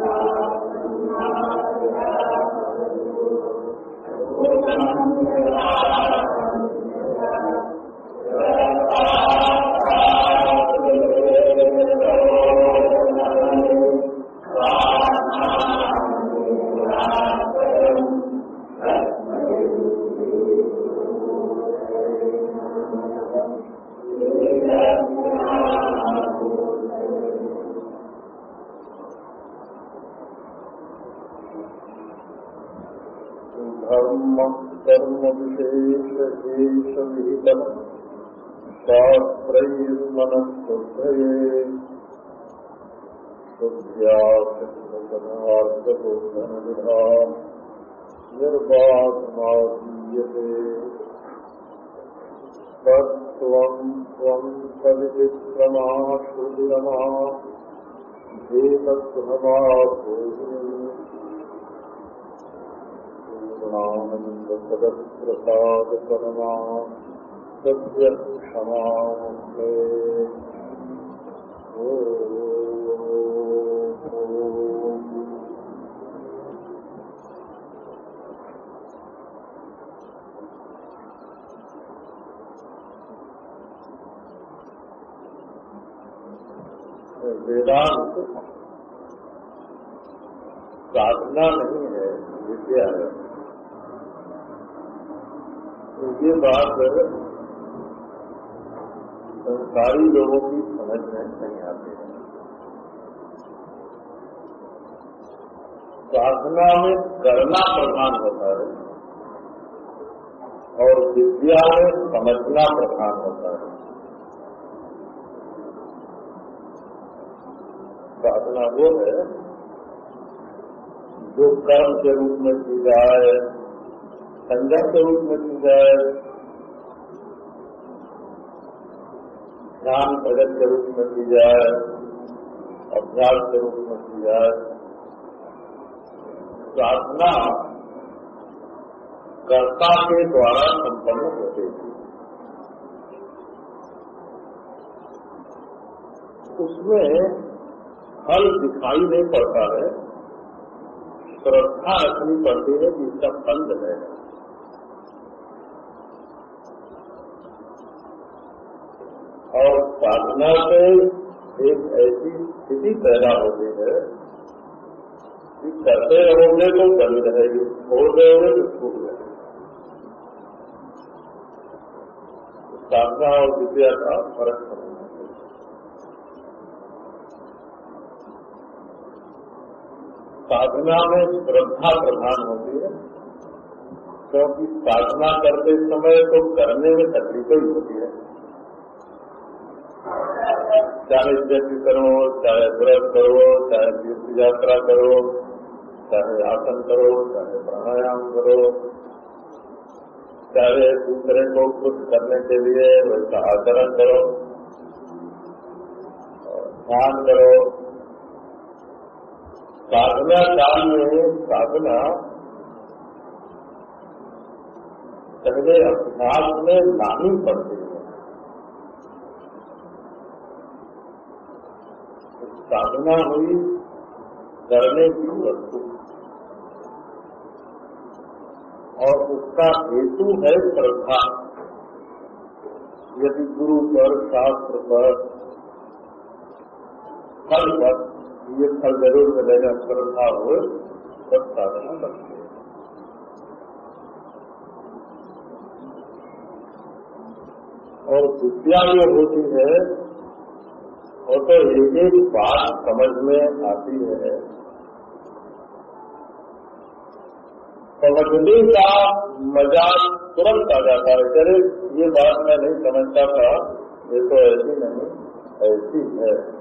धर्म साधना नहीं है विद्या है। तो ये बात संसारी लोगों की समझ में नहीं आती है। साधना में करना प्रधान होता है, और विद्या में समझना प्रधान होता है। साधना वो है जो कर्म के रूप में की जाए संजम के रूप में की जाए ध्यान प्रगत के रूप में की जाए अभ्यास के रूप में की जाए प्रार्थना कर्ता के द्वारा संपन्न होते थी उसमें फल दिखाई नहीं पड़ता है। श्रद्धा रखनी पड़ती है कि इसका फल मिलेगा और साधना से एक ऐसी स्थिति पैदा होती है कि करते रहोगे तो बनी रहेगी, छोड़ रहोगे तो छूट जाएगी। साधना और विद्या का फ़र्क समझना साधना में श्रद्धा प्रधान होती है। क्योंकि साधना करते समय तो करने में तकलीफ़ ही होती है। चाहे यज्ञ करो, चाहे व्रत करो, चाहे तीर्थ यात्रा करो, चाहे आसन करो, चाहे प्राणायाम करो, चाहे दूसरे को खुश करने के लिए वैसा आचरण करो ध्यान करो। साधना काल में साधना पहले अभ्यास में लानी पड़ती है। साधना हुई, करने की वस्तु। और उसका हेतु है श्रद्धा। यदि गुरु पर, शास्त्र पर, फल पर ये फल ज़रूर मिलेगा, श्रद्धा हो सब साधना बनती और विद्या जो होती है, वो तो एक एक बात समझ में आती है। समझने का मज़ा तुरंत आ जाता है। चले ये बात मैं नहीं समझता था, ये तो ऐसी नहीं, ऐसी है।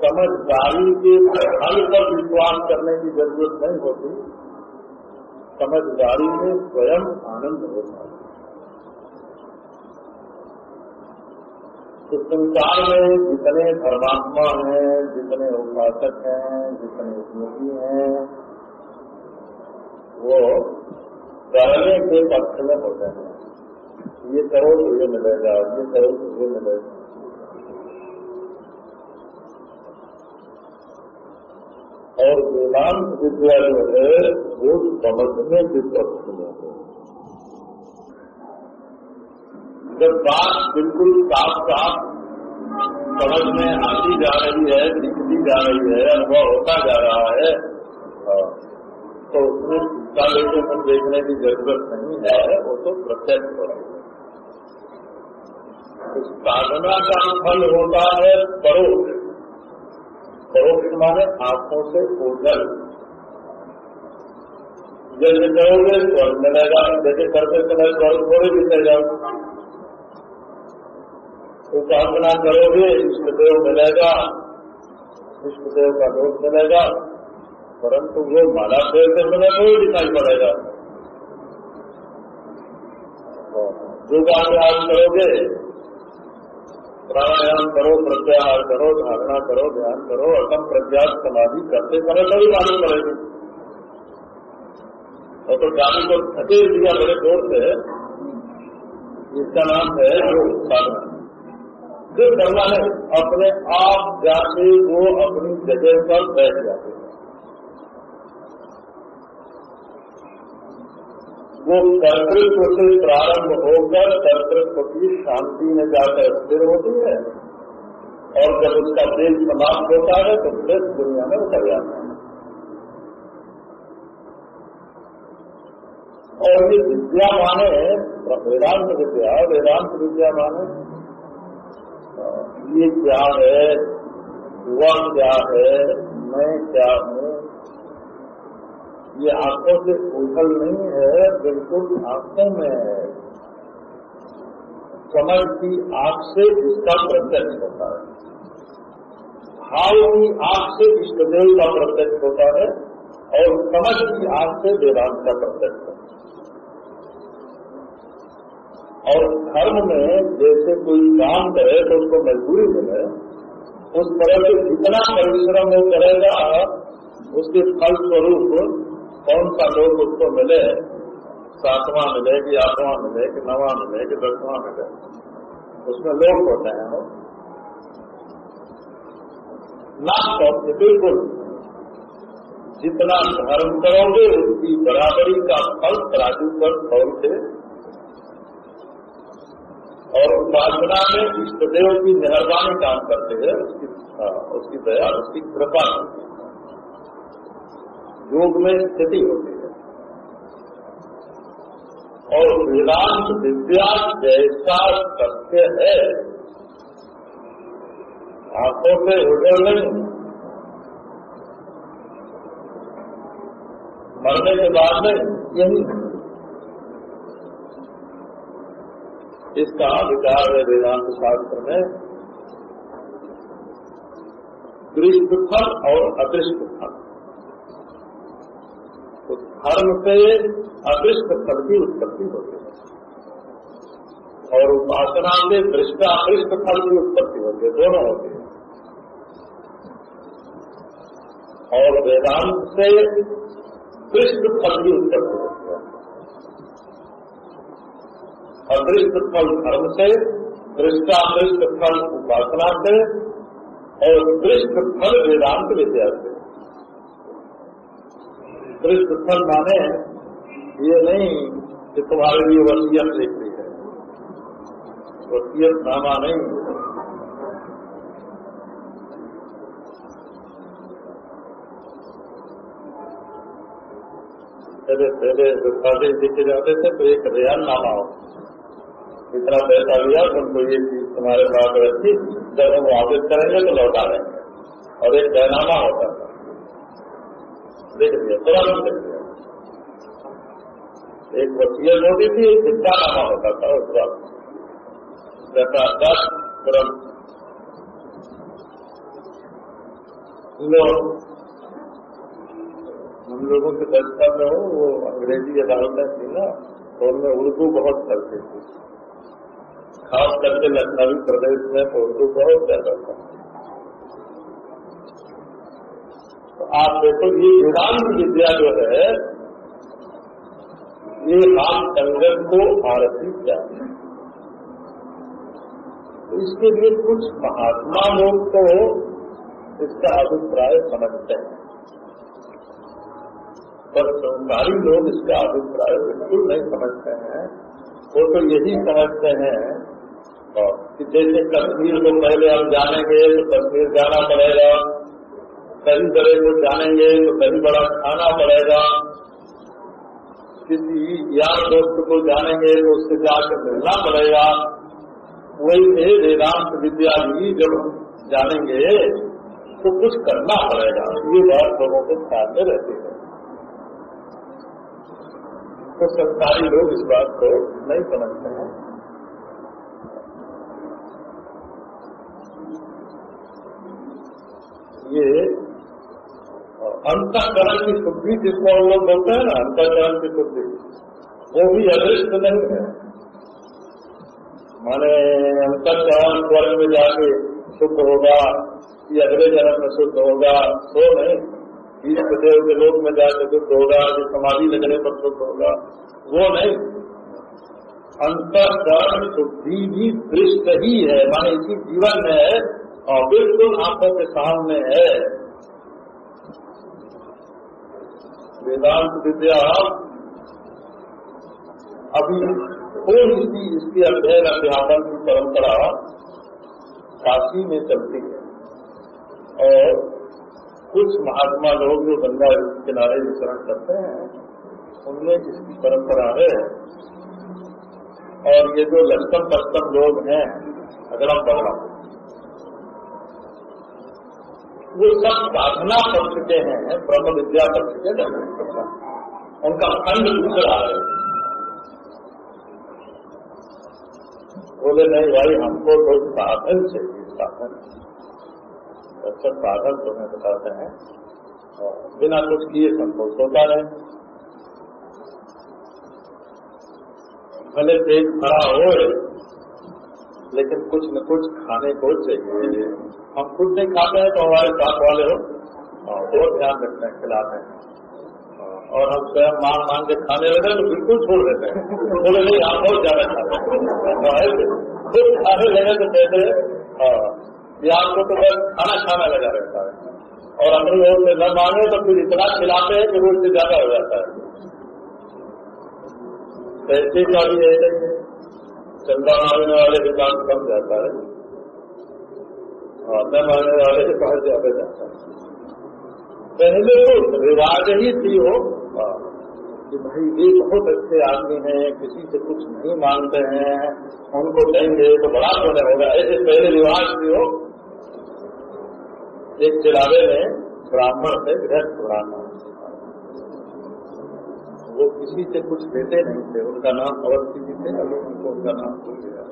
समझदारी के फल पर विश्वास करने की ज़रूरत नहीं होती। समझदारी में स्वयं आनंद होता है। तो संसार में जितने धर्मात्मा हैं, जितने उपासक हैं, जितने उपयोगी हैं, वो करने के पक्ष में होते हैं। ये करो तो ये मिलेगा, ये करो तो ये मिलेगा। और वेदांत विद्या जो है वो समझने के पक्ष में है। जब बात बिल्कुल साफ़ साफ़ समझ में आती जा रही है दिखती जा रही है अनुभव होता जा रहा है हाँ, तो उसमें चिंता लेके हम देखने की ज़रूरत नहीं है वो तो प्रत्यक्ष हो रही है। साधना का फल होता है परोक्ष। परोक्ष माने आँखों से ओझल जैसे करोगे स्वर्ग मिलेगा जैसे करते समय स्वर्ग थोड़े दिखेगा उपासना करोगे, इष्टदेव मिलेगा, इष्टदेव का दोष मिलेगा परंतु वो माला फेरते समय कोई दिखाई पड़ेगा। जो योगाभ्यास करोगे प्राणायाम करो, प्रत्याहार करो, धारणा करो, ध्यान करो असम प्रत्यास समाधि करते समय सभी मालूम पड़ेगी। और तो गाड़ी को थके दिया मेरे दोस्त है इसका नाम है जो साधना। जो करना है, अपने आप जाके वो अपनी जगह पर बैठ जाते वो कर्तृत्व से प्रारंभ होकर कर्तृत्व की शांति में जाकर स्थिर होती है। और जब उसका देश समाप्त होता है तो फिर दुनिया में उतर जाता है। और ये विद्या माने, वेदांत विद्या वेदांत विद्या माने, ये क्या है वह क्या है, मैं क्या हूँ ये आँखों से उछल नहीं है, बिल्कुल आँखों में है। समझ की आँख से इसका प्रत्यक्ष होता है। भाव की आँख से इष्टदेव का प्रत्यक्ष होता है और समझ की आँख से वेदांत का प्रत्यक्ष होता है। और धर्म में जैसे कोई काम करे तो उसको मजबूरी मिले, उस तरह से जितना परिश्रम वो करेगा, उसके फल स्वरूप कौन सा लोग उसको मिले? सातवां मिले कि आठवां मिले कि नवा मिले कि दसवां मिले? उसमें लोग होते हैं वो। ना बिल्कुल जितना धर्म करोगे उसकी बराबरी का फल तराजू पर फल से और उपासना में इष्टदेव की मेहरबानी काम करते हैं उसकी हाँ, उसकी दया उसकी कृपा योग में स्थिति होती है। और वेदांत विद्या जैसा सत्य है, आँखों से उजल नहीं। मरने के बाद में यही इसका विचार है वेदांत शास्त्र में। दृष्ट फल और अदृष्ट फल धर्म से अदृष्ट फल की उत्पत्ति होती है। और उपासना से दृष्ट अदृष्ट फल की उत्पत्ति होती है, दोनों होते हैं। और वेदांत से दृष्ट फल की उत्पत्ति होती है। अदृष्ट फल धर्म से दृष्टादृष्ट फल उपासना से, और दृष्ट फल वेदांत विद्या से। दृष्ट फल माने, ये नहीं कि तुम्हारे लिए वसीयत लिख रही है। वसीयत नामा नहीं। पहले पहले शादी लिखे जाते थे तो एक रियान नामा हो। इतना पैसा लिया, तुमको ये चीज़ तुम्हारे पास रखी, जब हम वापस करेंगे तो लौटा देंगे और एक जयनामा होता लिख दिया तुरंत लिख दिया एक वसीयत होती थी एक चिंता नामा होता था उस वक्त जैसा दस तुरंत हम लोगों के बचपन में हो, वो अंग्रेज़ी अदालतें थी ना तो उनमें उर्दू बहुत चलती थी। खास करके लखनवी प्रदेश में तो उर्दू बहुत ज़्यादा था। तो आप देखो, ये वेदांत विद्या जो है, ये हाथ संगत को आरती चाहिए तो इसके लिए कुछ महात्मा लोग तो इसका अभिप्राय समझते हैं। पर संसारी लोग इसका अभिप्राय बिल्कुल नहीं समझते हैं। वो तो यही समझते हैं कि जैसे कश्मीर को पहले हम जानेंगे तो कश्मीर जाना पड़ेगा। कहीं बड़े को जानेंगे तो कहीं बड़ा खाना पड़ेगा। किसी यार दोस्त को जानेंगे तो उससे जाकर मिलना पड़ेगा। वही वेदांत विद्या भी जब जानेंगे तो कुछ करना पड़ेगा। ये बात लोगों के ख्याल में रहती है। तो सरकारी लोग इस बात को नहीं समझते हैं। ये अंतकरण की शुद्धि जिसको हम लोग बोलते हैं ना, अंतकरण की शुद्धि, वो भी अदृष्ट नहीं है। माने अंतकरण स्वर्ग में जाके शुद्ध होगा, कि अगले जन्म में शुद्ध होगा तो नहीं। ईष्ट देव के लोक में जाके शुद्ध होगा, कि समाधि लगने पर शुद्ध होगा, वो नहीं। अंतकरण शुद्धि भी दृष्ट ही है, माने इसी जीवन में है, और बिल्कुल आँखों के सामने है। वेदांत विद्या अभी थोड़ी सी इसकी अध्ययन अध्यापन की परंपरा काशी में चलती है। और कुछ महात्मा लोग जो गंगा किनारे विचरण करते हैं, उनमें इसकी परंपरा है, और ये जो लष्कम पश्चम लोग हैं अगड़म बगड़म वो सब साधना कर चुके हैं, ब्रह्म विद्या कर चुके हैं उनका खंड दूसरा है। बोले, नहीं भाई, हमको तो साधन चाहिए साधन अच्छा साधन तुम्हें बताते हैं। बिना कुछ किए संतोष होता है भले पेट भरा हो लेकिन कुछ न कुछ खाने को चाहिए। हम खुद नहीं खाते हैं तो हमारे साथ वाले हो वो ध्यान रखते हैं, खिलाते हैं। और हम स्वयं मांग मांग के खाने लगे तो बिल्कुल छोड़ देते हैं। बोले, नहीं, आप बहुत ज़्यादा खाते हैं। खुद खाने लगे तो कहते हैं या आपको तो बस खाना खाना लगा रहता है। और अपनी ओर से न मांगे तो फिर इतना खिलाते हैं कि रोज से ज़्यादा हो जाता है। पैसे का भी ऐसे चंदा मांगने वाले के पास कम जाता है। न मांगने वाले के पास ज़्यादा जाता पहले तो रिवाज ही थी हो कि भाई ये बहुत अच्छे आदमी हैं, किसी से कुछ नहीं मानते हैं उनको देंगे तो बड़ा सोने होगा। ऐसे पहले रिवाज भी हो एक चिरावे में ब्राह्मण थे गृहस्थ ब्राह्मण वो किसी से कुछ देते नहीं थे, उनका नाम अवस्थी जी थे अभी उनको उनका नाम भूल गया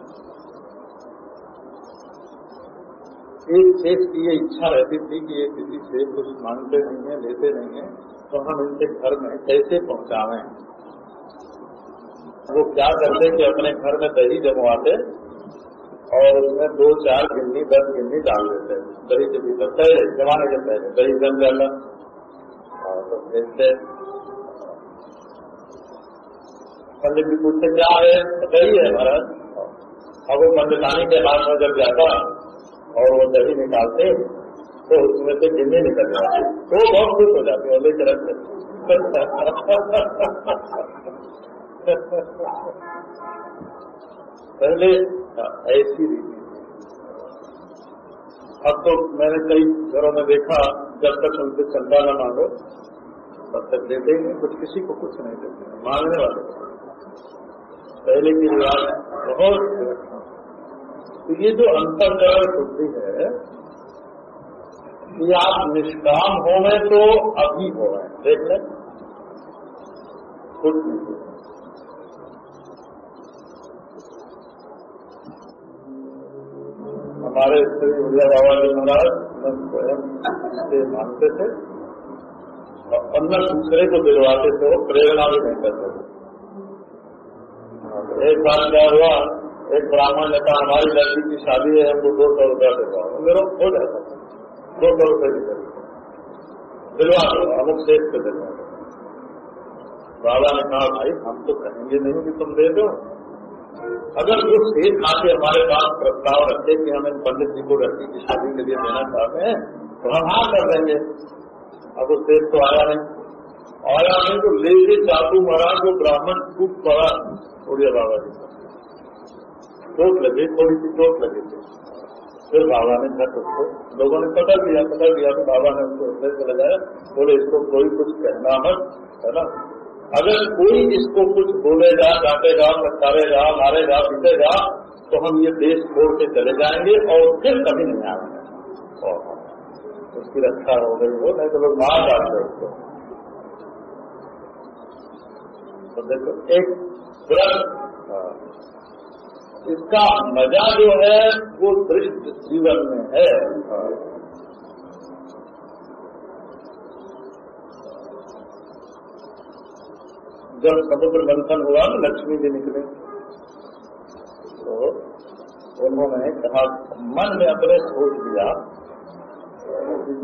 एक शेष की ये इच्छा रहती थी कि ये किसी से कुछ मांगते नहीं है, लेते नहीं है तो हम इनके घर में कैसे पहुंचावे? वो क्या करते कि अपने घर में दही जमवाते और उसमें दो, चार गिन्नी, दस गिन्नी डाल देते। दही के भीतर पहले जमाने के पहले दही जम जाता। और तो भेजते पंडित जी पूछते, क्या है? दही है महाराज अब वो पंडितानी के हाथ में जब जाता और वो दही निकालते तो उसमें से गिन्नी निकल जाती। तो बहुत खुश हो जाती है लेकर पहले ऐसी रीति अब तो मैंने कई घरों में देखा, जब तक उनसे चंदा न मांगो, तब तक देते ही कुछ किसी को कुछ नहीं देते। मांगने वाले। पहले की रिवाज बहुत तो ये जो अंतरकरण शुद्धि है, ये आप निष्काम हो गए तो अभी हो गए। देख लें। नहीं हमारे श्री उड़िया बाबा जी महाराज स्वयं से मानते थे। और अन्न दूसरे को दिलवाते थे, वो प्रेरणा भी नहीं करते थे। एक बार क्या हुआ एक ब्राह्मण ने कहा, हमारी लड़की की शादी है, हमको दो सौ रुपया हूँ मेरा हो जाता दो सौ रुपये की दिलवा दो, अमुक शेष पे दिलवा दो। बाबा ने कहा, भाई, हम तो कहेंगे नहीं कि तुम दे दो। अगर वो सेठ आके हमारे पास प्रस्ताव रखे कि हम इन पंडित जी को लड़की की शादी के लिए देना चाहते हैं तो हम हाँ कर देंगे। अब वो सेठ तो आया नहीं। आया नहीं तो लेके चाकू मरा, जो ब्राह्मण खूब पड़ा उड़िया बाबा जी। चोट लगी, थोड़ी सी चोट लगी थी फिर बाबा ने झट उसको लोगों ने पकड़ लिया पकड़ लिया तो बाबा ने उसको हृदय से लगाया बोले, इसको कोई कुछ कहना मत है ना? अगर कोई इसको कुछ बोलेगा डांटेगा फटकारेगा मारेगा पीटेगा तो हम ये देश छोड़ के चले जाएँगे और फिर कभी नहीं आएँगे। उसकी रक्षा हो गई हो नहीं तो लोग मार डालते उसको। तो देखो, एक इसका मज़ा जो है, वो दृष्ट जीवन में है। जब समुद्र मंथन हुआ ना, लक्ष्मी जी निकले तो उन्होंने कहा, मन में अपने सोच दिया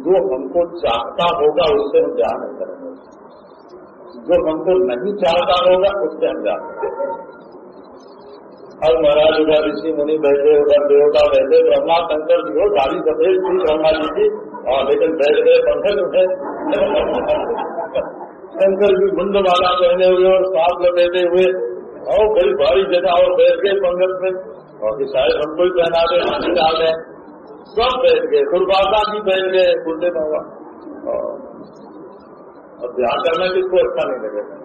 जो हमको चाहता होगा, उससे हम जा नहीं करेंगे जो हमको नहीं चाहता होगा, उससे हम जा और महाराज उधर ऋषि मुनि बैठे उधर देवता बैठे, ब्रह्मा, शंकर जी हो गाड़ी सफ़ेद थी ब्रह्मा जी की, और लेकिन बैठ गए पंखज है शंकर जी मुंड वाला पहने हुए और साफ़ लपेटे हुए। और बड़ी भारी जगह और बैठ गए पंगत में। और शायद हमको ही पहना दे हाथी डाल दें। सब बैठ गए दुर्वासा जी बैठ गए, बुढ़े बाबा। और ध्यान करना किसको अच्छा नहीं लगेगा।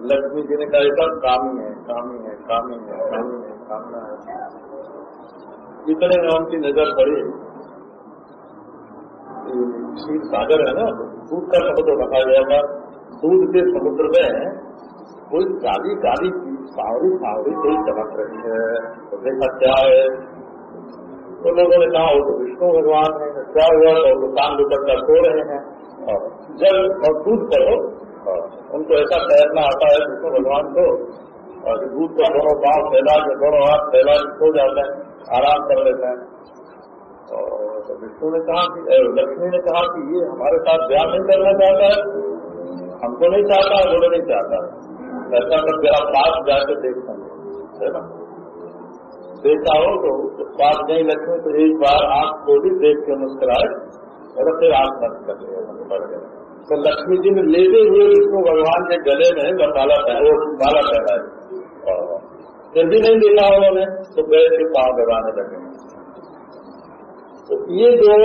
लक्ष्मी जी ने कहा सब कामी है कामी है कामी है कामी है, कामना है। इतने में उनकी नज़र पड़ी। क्षीर सागर है ना, दूध का समुद्र रखा गया था। दूध के समुद्र में कोई काली काली सावरी सावरी कोई चमक रही है। तो देखा, क्या है? तो लोगों ने कहा, वो तो विष्णु भगवान है, क्या हुआ? तो दुकान दुपट्टा सो रहे हैं। और जल और दूध करो उनको ऐसा तैरना आता है विष्णु भगवान को और दूध को दोनों पाँव फैला के, दोनों हाथ फैला के सो जाते हैं, आराम कर लेते हैं। और तो विष्णु ने कहा कि लक्ष्मी ने कहा कि ये हमारे साथ ब्याह नहीं करना चाहता है। हमको नहीं चाहता है बोले नहीं चाहता। ऐसा कर जरा पास जाके देख सकते है ना? देखा हो तो पास नहीं लक्ष्मी तो एक बार आँख को भी देख के मुस्कुराए, और फिर आँख बंद कर लिया बढ़ तो लक्ष्मी जी ने लेते हुए विष्णु भगवान के गले में माला माला पहनाई फिर भी नहीं देखा उन्होंने तो गए के पाँव दबाने लगे। तो ये जो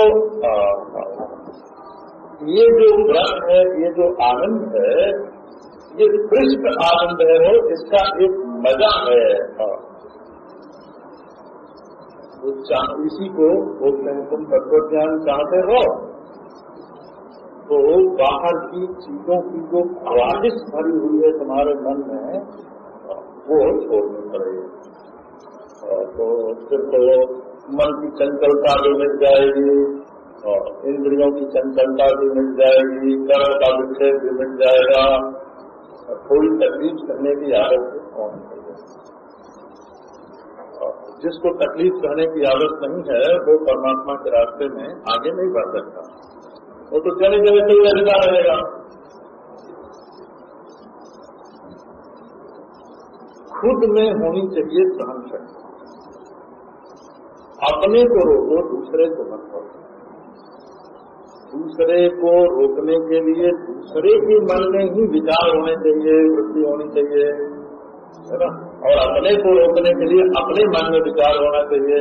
ये जो व्रत है ये जो आनंद है ये कृष्ण आनंद है वो इसका एक मज़ा है। तो इसी को बोलते हैं तुम तत्व ज्ञान चाहते हो। तो बाहर की चीज़ों की जो ख्वाहिश भरी हुई है तुम्हारे मन में, वो छोड़नी पड़ेगी। तो फिर तो मन की चंचलता भी मिल जाएगी इंद्रियों की चंचलता भी मिल जाएगी, कर्म का विक्षेप भी मिल जाएगा थोड़ी तकलीफ़ करने की आदत होनी चाहिए। जिसको तकलीफ़ करने की आदत नहीं है, वो परमात्मा के रास्ते में आगे नहीं बढ़ सकता। वो तो चले चले से ही रहता रहेगा खुद में होनी चाहिए सहन शक्ति अपने को रोको, दूसरे को मत रोको। दूसरे को रोकने के लिए दूसरे के मन में ही विचार होने चाहिए वृद्धि होनी चाहिए, है ना? और अपने को रोकने के लिए अपने मन में विचार होना चाहिए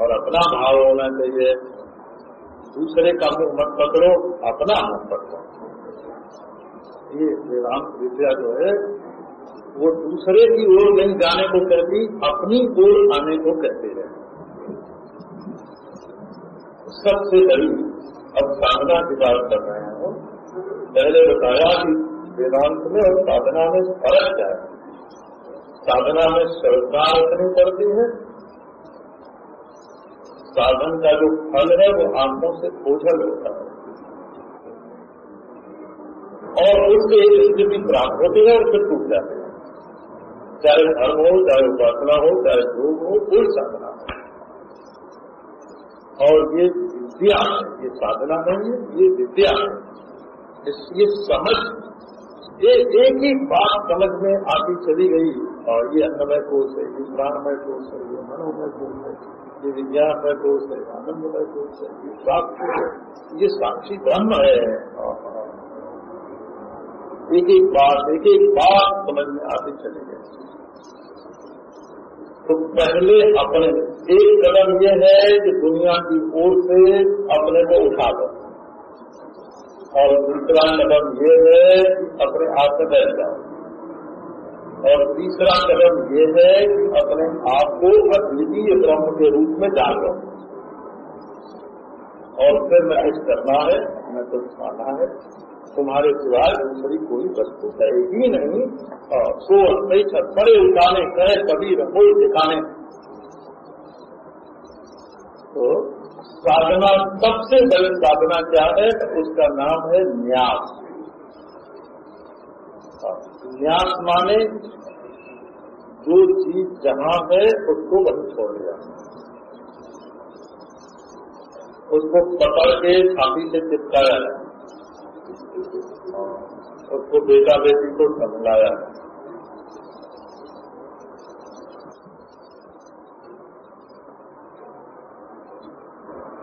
और अपना भाव होना चाहिए। दूसरे का मुँह मत पकड़ो, अपना मुँह पकड़ो। ये वेदांत विद्या जो है, वो दूसरे की ओर नहीं जाने को कहती, अपनी ओर आने को कहते हैं। सबसे बड़ी अब साधना की बात कर रहे हैं पहले बताया कि वेदांत में और साधना में फ़र्क क्या है? साधना में श्रद्धा रखनी पड़ती है साधन का जो फल है वो आँखों से ओझल होता है। और उससे एक स्थिति प्राप्त होती है और फिर टूट जाते हैं। चाहे धर्म हो, चाहे उपासना हो, चाहे योग हो, कोई साधना हो और ये विद्या है, ये साधना नहीं है, ये विद्या है। ये समझ, ये एक ही बात समझ में आती चली गई और ये अन्नमय कोष है, ये प्राणमय कोष है, ये मनोमय कोष है। ये विज्ञान है कोष है आनंदमय कोष है ये साक्षी है ये साक्षी ब्रह्म है। एक एक बात, एक एक बात समझ में आते चले गए तो पहले अपने, एक कदम ये है कि दुनिया की ओर से अपने को उठा दो। और दूसरा कदम ये है कि अपने आप में बैठ जाओ। और तीसरा कदम ये है कि अपने आप को अद्वितीय ब्रह्म के रूप में जान लो और फिर मैं कुछ करना है, मैं कुछ खाना है। तुम्हारे सिवाय दूसरी कोई वस्तु है ही नहीं। सो सही बड़े उठाने, कहे कभी कोई दिखाने। तो साधना सबसे बड़ी साधना क्या है? उसका नाम है न्यास। न्यास माने जो चीज़ जहाँ है, उसको वही छोड़ दिया। उसको पकड़ के छाती से चिपकाया। है उसको बेटा बेटी को समझाया। है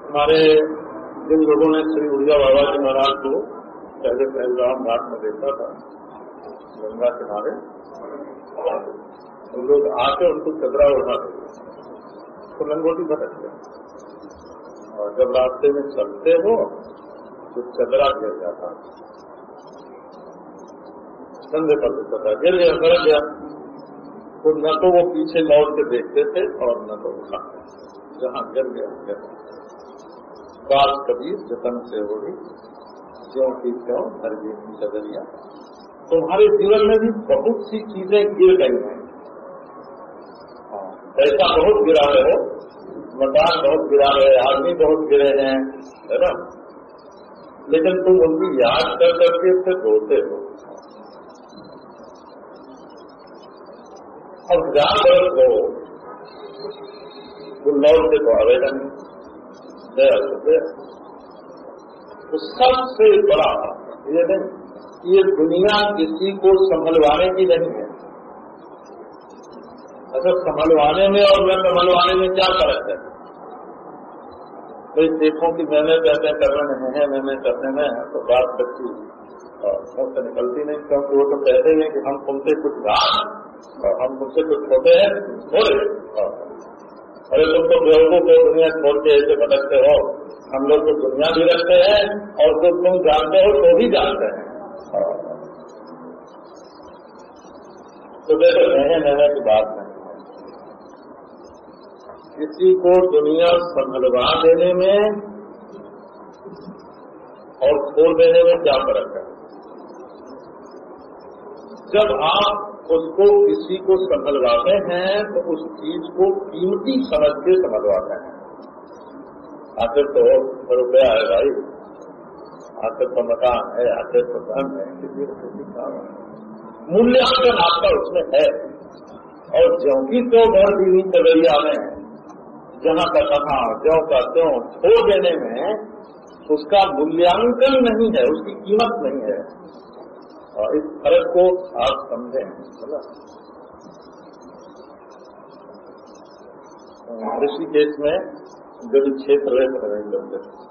हमारे जिन लोगों ने श्री ऊर्जा बाबा जी महाराज को पहले पहलगाम घाट में देखा था गंगा किनारे वो लोग आके उनको चदरा उठाते तो लंगोटी भटक गए और जब रास्ते में चलते हो तो चदरा गिर जाता। कंधे पर चदरा गिर गया सड़क गया। तो न तो वो पीछे लौट के देखते थे और न तो उठाते जहाँ गिर गया, गिर बात कबीर जतन से होगी क्यों की क्यों हर की चदरिया। तुम्हारे जीवन में भी बहुत सी चीज़ें गिर गई हैं। पैसा बहुत गिरा रहे हो, मकान बहुत गिरा रहे आदमी बहुत गिरे हैं, है ना? लेकिन तुम उनकी याद कर करके फिर रोते हो। अब बरस हो वो लौट के तो आवेगा नहीं। तो सबसे बड़ा ये नहीं ये दुनिया किसी को संभलवाने की नहीं है। अच्छा संभलवाने में और मैं संभलवाने में क्या फ़र्क है? कोई देखो कि मैंने कहते कर रहे हैं, मैंने करने में तो बात सच्ची और से निकलती नहीं, क्योंकि वो तो कहते हैं कि हम तुमसे कुछ गा और हम तुमसे कुछ छोटे हैं बोले अरे, तुम तो बेवकूफ़ को दुनिया छोड़ के ऐसे भटकते हो। हम लोग तो दुनिया भी रखते हैं और जो तुम जानते हो तो भी जानते हैं। तो देखो नए नए की बात नहीं किसी को दुनिया संभलवा देने में और खोल देने में क्या फ़र्क है? जब आप उसको किसी को संभलवाते हैं तो उस चीज़ को कीमती समझ के संभलवाते हैं। आखिर तो रुपया है भाई। आखिर तो मकान है आखिर तो धन है को मूल्यांकन आपका उसमें है। और ज्योंकि तो घर दीनी तगड़िया में, जहाँ का कहा ज्यो का त्यों छोड़ देने में, उसका मूल्यांकन नहीं है, उसकी कीमत नहीं है। और इस फ़र्क को आप समझें ऋषिकेश में जो क्षेत्र हैं करते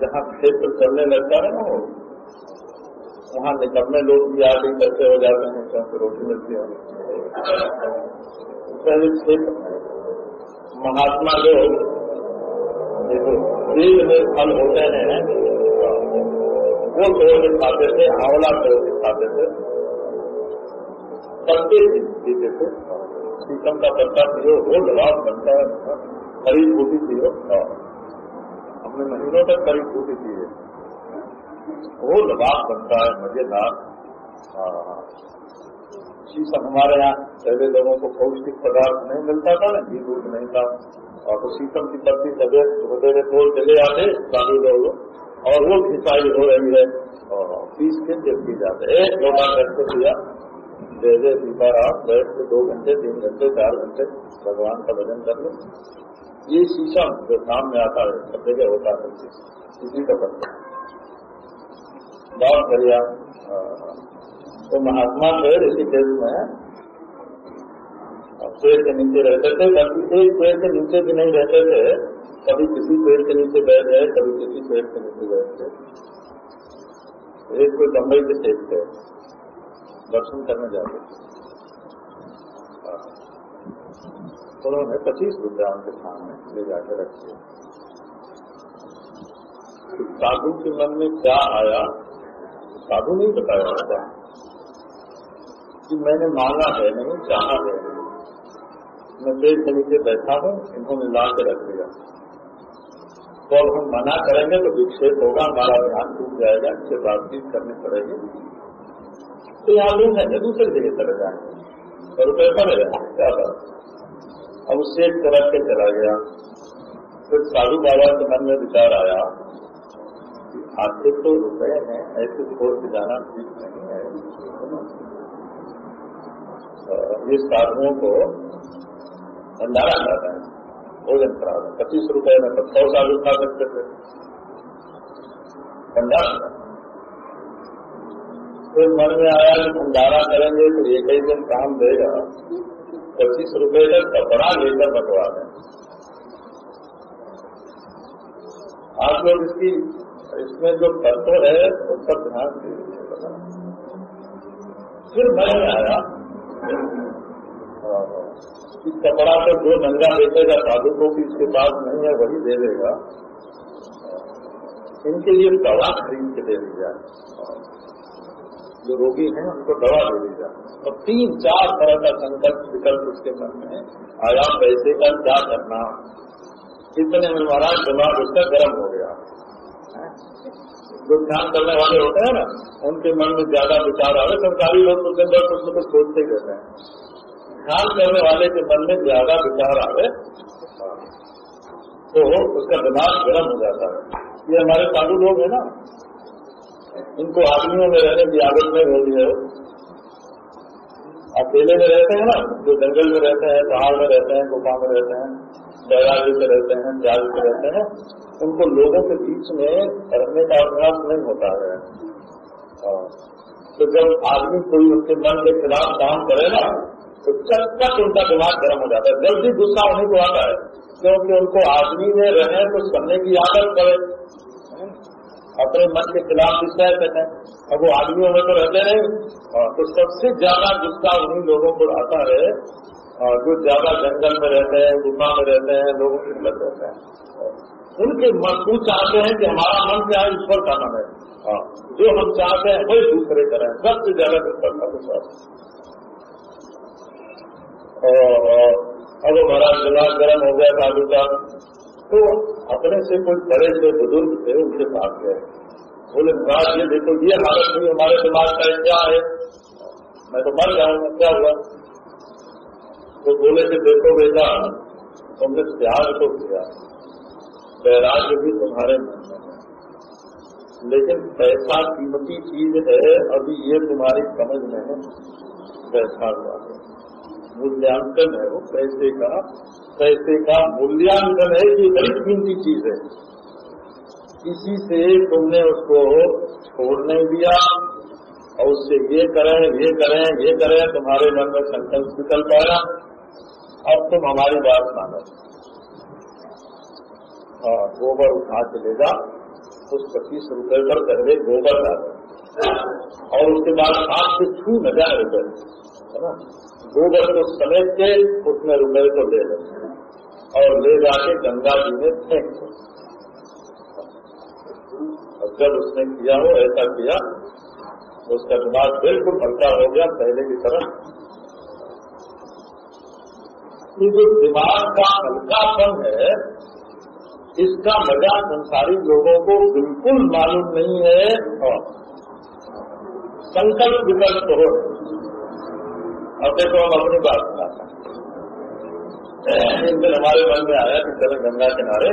जहाँ क्षेत्र चलने लगता है ना वो, वहाँ निकलने लोग भी आगे करते हो जाते हैं क्योंकि रोटी मिलती है। क्षेत्र महात्मा लोग जेल में फल होते हैं वो तोड़ के खाते थे, आंवला तोड़ के खाते थे। पत्ते पीते थे शीशम का पत्ता पियो, वो जवाब बनता है खरी बूटी पियो हमने महीनों तक खरी बूटी पी है। वो लबाब बनता है, मज़ेदार। शीशम हमारे यहाँ पहले लोगों को पौष्टिक पदार्थ नहीं मिलता था, ना घी दूध नहीं था। और तो शीशम की पत्ती तबियत सवेरे तोड़ चले आते साधु लोग। और वो खिंचाई हो रही है। और पीस के जब की जाते। एक लोटा करके दिया दे दे सीताराम बैठ के दो घंटे, तीन घंटे, चार घंटे, भगवान का भजन कर लो। ये शीशम जो सामने आता है, सब जगह होता है इसी का पत्र बहुत बढ़िया तो महात्मा थे ऋषिकेश में पेड़ के नीचे रहते थे कभी एक पेड़ के नीचे भी नहीं रहते थे। कभी किसी पेड़ के नीचे बैठ गए, कभी किसी पेड़ के नीचे बैठ गए। एक कोई बम्बई के सेठ थे, दर्शन करने जाते उन्होंने पच्चीस रुपया उनके सामने ले जाकर रखे साधु के मन में क्या आया? साधु नहीं बताया होता। कि मैंने मांगा है नहीं, चाहा है नहीं। मैं पेड़ के नीचे बैठा हूँ, इन्होंने ला के रख दिया। तो अब हम मना करेंगे तो विक्षेप होगा, हमारा ध्यान टूट जाएगा, इससे बातचीत करनी पड़ेगी। तो यहाँ लोग हैं, दूसरी जगह चले जाएँगे। तो रुपये पड़े जाएँगे क्या बात अब उससे तरह के चला गया। फिर साधु बाबा के मन में विचार आया कि आखिर तो रुपए हैं, ऐसे छोड़ के जाना ठीक नहीं है। ये साधुओं को भंडारा जाता है, भोजन करा पच्चीस रुपए में तो सौ साधु खा सकते थे। भंडारा। फिर मन में आया कि भंडारा करेंगे तो एक ही दिन काम देगा। पच्चीस रुपए का कपड़ा लेकर बटवा दें। आप लोग इसकी, इसमें जो तत्व है, उस पर ध्यान दीजिए। फिर मैं आया। कि कपड़ा पर जो नंगा बेचेगा, साधु को भी इसके पास नहीं है, वही दे देगा। इनके लिए दवा खरीद के दे दी जाए। जो रोगी हैं, उनको दवा दे दी जाए। और तीन चार तरह का संकल्प विकल्प उसके मन में आया पैसे का क्या करना? इतने में महाराज दिमाग उसका गर्म हो गया। जो ध्यान करने वाले होते हैं ना, उनके मन में ज़्यादा विचार आवे, सरकारी लोग तो भर कुछ न कुछ सोचते ही रहते हैं। ध्यान करने वाले के मन में ज़्यादा विचार आवे तो उसका दिमाग गर्म हो जाता है। ये हमारे साधु लोग हैं ना इनको आदमियों में रहने की आदत नहीं होती है। अकेले में रहते हैं ना, जो जंगल में रहते हैं, पहाड़ में रहते हैं, गुफा में रहते हैं, बैरागी में रहते हैं, जाल में रहते हैं, उनको लोगों के बीच में रहने का अभ्यास नहीं होता है। हाँ। तो जब आदमी कोई उनके मन के खिलाफ काम करे ना तो चटपट उनका दिमाग गर्म हो जाता है। जल्दी गुस्सा उन्हीं को आता है, क्योंकि उनको आदमी में रहे तो करने की आदत पड़े। अपने मन के खिलाफ भी सकें अब वो आदमियों में तो रहते नहीं हाँ, तो सबसे ज़्यादा गुस्सा उन्हीं लोगों को आता है जो ज़्यादा जंगल में रहते हैं गुफा में रहते हैं लोगों के खिलाफ रहते हैं। उनके मज़बूत चाहते हैं कि हमारा मन क्या है ईश्वर का मन है। हाँ, जो हम चाहते हैं वही दूसरे करें सबसे ज़्यादा गुस्सा का गुस्सा। अब हमारा दिमाग गर्म हो गया साधु का तो अपने से कोई बड़े से बुज़ुर्ग थे, उनके पास गए। बोले, महाराज, ये देखो, ये हालत हुई, हमारे दिमाग का क्या है? मैं तो मर जाऊँगा क्या हुआ? तो बोले कि, देखो बेटा, तुमने त्याग तो किया, वैराग्य भी तुम्हारे मन में है। लेकिन पैसा कीमती चीज़ है, अभी ये तुम्हारी समझ में है पैसा हुआ मूल्यांकन है वो, पैसे का पैसे का मूल्यांकन है ये बड़ी कीमती चीज़ है। किसी से तुमने उसको छोड़ नहीं दिया और उससे ये करें ये करें ये करें, तुम्हारे मन में संकल्प निकल पाया अब तुम हमारी बात मानो। हाँ गोबर उठा के ले जा। उस पच्चीस रुपए पर पहले गोबर डालो। और उसके बाद हाथ से छू न जाए है ना? गोबर को समेट के उसमें रुपए को ले लें और ले जाके गंगा जी में फेंक दो और जब उसने किया हो, ऐसा किया उसका दिमाग बिल्कुल हल्का हो गया पहले की तरह। ये जो दिमाग का हल्कापन है, इसका मज़ा संसारी लोगों को बिल्कुल मालूम नहीं है। और संकल्प विकल्प हो। अब देखो, हम अपनी बात हैं एक दिन हमारे मन में आया कि चले गंगा किनारे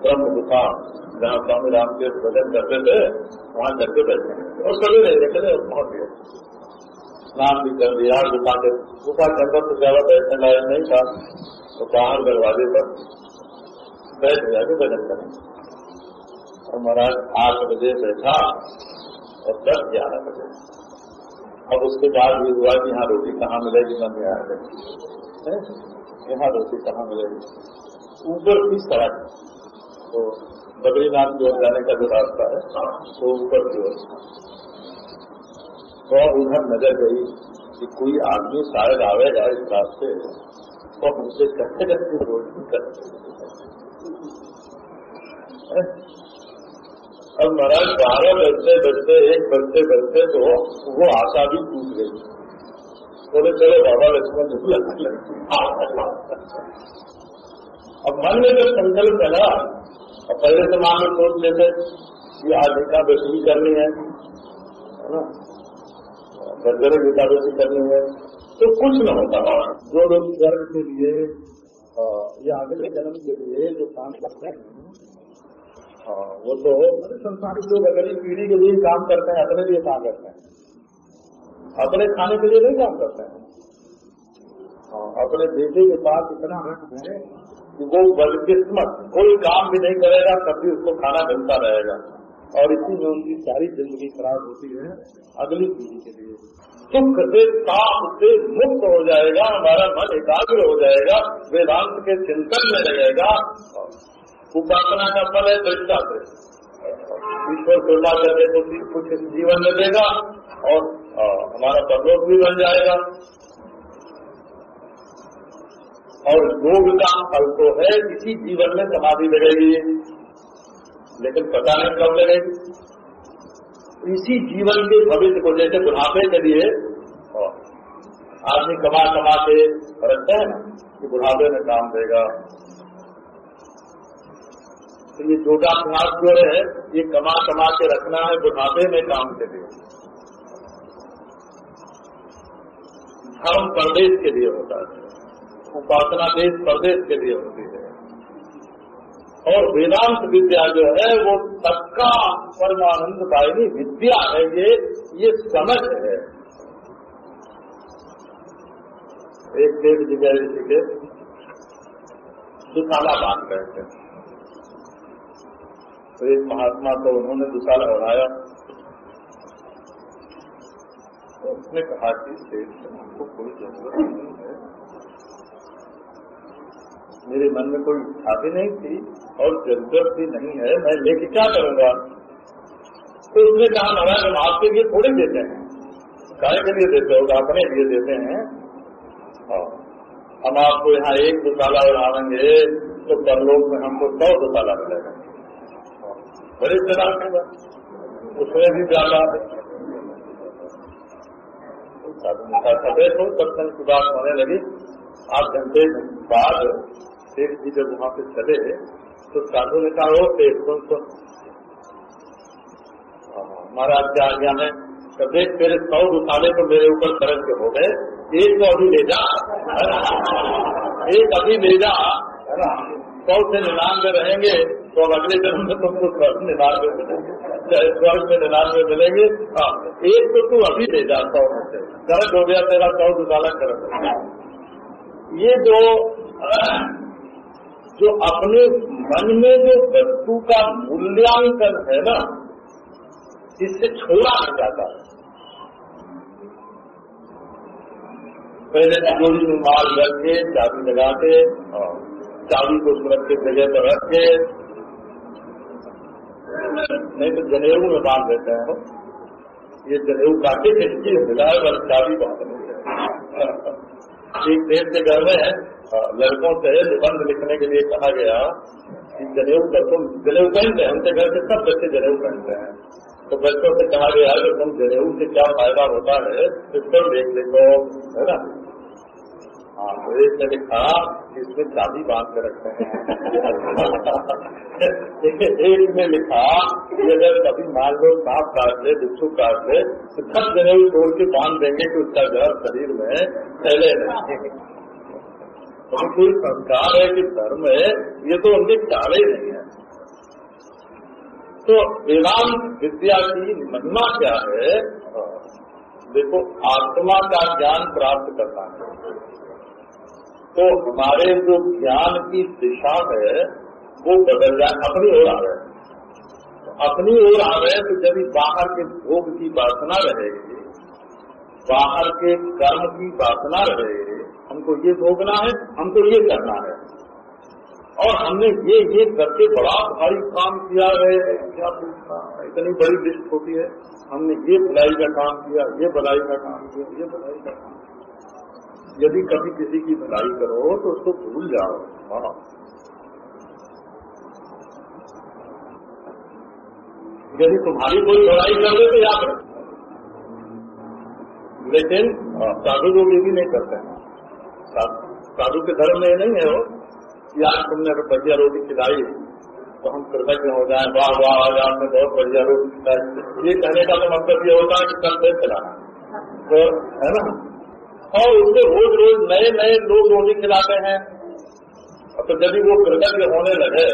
ब्रह्म गुफा, जहाँ स्वामी राम के भजन करते थे, वहाँ करके बैठे और सभी नहीं देखे थे पहुँच गए। स्नान भी कर दिया, गुफा के गुफा के अंदर तो ज़्यादा बैठने लायक नहीं था। तो बाहर दरवाजे पर बैठ गया कि भजन करें। और महाराज आठ बजे बैठा और दस ग्यारह बजे। अब उसके बाद ये हुआ कि यहाँ रोटी कहाँ मिलेगी, मन में आया यहाँ रोटी कहाँ मिलेगी ऊपर की सड़क तो बद्रीनाथ की ओर जाने का जो रास्ता है वो ऊपर की ओर। तो उधर नज़र गई कि कोई आदमी शायद आवेगा इस रास्ते तो हमसे कहते कहते रोटी करते अब महाराज बारह बजते बजते एक बजते बजते तो वो आशा भी टूट गई। बोले चलो बाबा लक्ष्मण जी अब मन में जब संकल्प चला अब पहले से मान लो सोच लेते कि आज एकादशी करनी है ना? बजरे एकादशी करनी है तो कुछ न होता बाबा जो लोग स्वर्ग के लिए या अगले जन्म के लिए जो काम करते हैं हाँ वो तो संसारिक लोग अगली पीढ़ी के लिए काम करते हैं अपने लिए काम करते हैं। अपने खाने के लिए नहीं काम करते हैं। हाँ अपने बेटे के पास इतना हक है कि वो बदकिस्मत कोई काम भी नहीं करेगा, तब भी उसको खाना मिलता रहेगा। और इसी में उनकी सारी ज़िंदगी खराब होती है अगली पीढ़ी के लिए। सुख से ताप से मुक्त हो जाएगा, हमारा मन एकाग्र हो जाएगा, वेदांत के चिंतन में रहेगा। उपासना का फल है दृष्टा से ईश्वर कृपा करके तो कुछ जीवन में देगा और हमारा परलोक भी बन जाएगा। और योग का फल तो है, इसी जीवन में समाधि लगेगी लेकिन पता नहीं कब लगेगी इसी जीवन के भविष्य को जैसे बुढ़ापे के लिए आदमी कमा कमा के रखते हैं ना, कि बुढ़ापे में काम देगा। तो ये योगाभ्यास जो है, ये कमा कमा के रखना है, बुढ़ापे में काम के लिए। धर्म प्रदेश के लिए होता है। उपासना देश प्रदेश के लिए होती है। और वेदांत विद्या जो है, वो सबका परमानंद दायनी विद्या है ये ये समझ है। एक देव जगह ऋषि के दुशाला बाँध रहे थे तो एक महात्मा को उन्होंने दुशाला बढ़ाया। तो उसने कहा कि सेठ, हमको कोई ज़रूरत नहीं है। मेरे मन में कोई इच्छा भी नहीं थी और ज़रूरत भी नहीं है, मैं लेके क्या करूँगा? तो उसने कहा, महाराज, हम आपके लिए थोड़े देते हैं। काय के लिए देते हो अपने लिए देते हैं। हाँ। हम आपको यहाँ एक दुशाला बढ़ावेंगे तो परलोक में हमको सौ दुशाला मिलेगा। बड़े चला उसमें भी ज़्यादा सफ़ेद हो सत्संग की बात होने लगी। आठ घंटे बाद शेख जी जब वहाँ से चले तो साधु ने कहा शेख सुन सुन महाराज के आज्ञा में तो देख तेरे सौ दुसाले तो मेरे ऊपर तरह के हो गए। एक तो अभी ले जा एक अभी ले जा। है सौ से निन्यानवे रहेंगे तो अब अगले जन्म में तुमको स्वर्ग निन्यानवे मिलेंगे। स्वर्ग में निन्यानवे मिलेंगे हाँ एक तो तू अभी ले जा सौ में हो गया तेरा सौ दुकाला कर ये जो जो अपने मन में जो वस्तु का मूल्यांकन है ना इससे छोड़ा नहीं जाता है। पहले तिजोरी में माल रख के चाबी लगा के हाँ, चाबी को सुरक्षित जगह पर रख के नहीं तो जनेऊ में बाँध देते हैं। ये जनेऊ काटे खिंचती मिला है बस चाबी बात नहीं एक देश के घर में लड़कों से निबंध लिखने के लिए कहा गया कि जनेऊ का तुम जनेऊ पहनते हैं। उनके घर के सब बच्चे जनेऊ पहनते हैं। तो बच्चों से कहा गया कि तुम जनेऊ से क्या फ़ायदा होता है, इस पर देख देखो है ना? हाँ तो एक ने लिखा इसमें चाबी बाँध के रखते हैं। एक ने लिखा कि अगर कभी मान लो सांप काट ले, बिच्छू काट ले तो सब जनेऊ तोड़ के बाँध देंगे कि उसका घर शरीर में फैले नहीं तो कोई संस्कार है कि धर्म है, ये तो उनके चाले नहीं है। तो वेदांत विद्या की महिमा क्या है? देखो, आत्मा का ज्ञान प्राप्त करना है। तो हमारे जो ज्ञान की दिशा है, वो बदल जाए अपनी ओर आ रहे अपनी ओर आ गए तो यदि बाहर के भोग की वासना रहेगी बाहर के कर्म की वासना रहे, हमको ये भोगना है, हमको ये करना है। और हमने ये ये करके बड़ा भारी काम किया है, क्या पूछना इतनी बड़ी लिस्ट होती है। हमने ये बुलाई का काम किया, ये बुलाई का काम किया, ये बुलाई का काम किया। यदि कभी किसी की भलाई करो तो उसको भूल जाओ। हाँ। यदि तुम्हारी कोई लड़ाई कर दे तो याद रखो। लेकिन साधु लोग ये भी नहीं करते। हैं साधु के धर्म में नहीं है वो कि आज तुमने अगर बढ़िया रोटी खिलाई तो हम कृतज्ञ हो जाए? वाह वाह, आज आपने बहुत बढ़िया रोटी खिलाई। ये कहने का तो मतलब ये होता है कि कल फिर चलाना। तो है ना? और उसको रोज रोज नए नए लोग रोटी खिलाते हैं। तो यदि वो कृतज्ञ होने लगे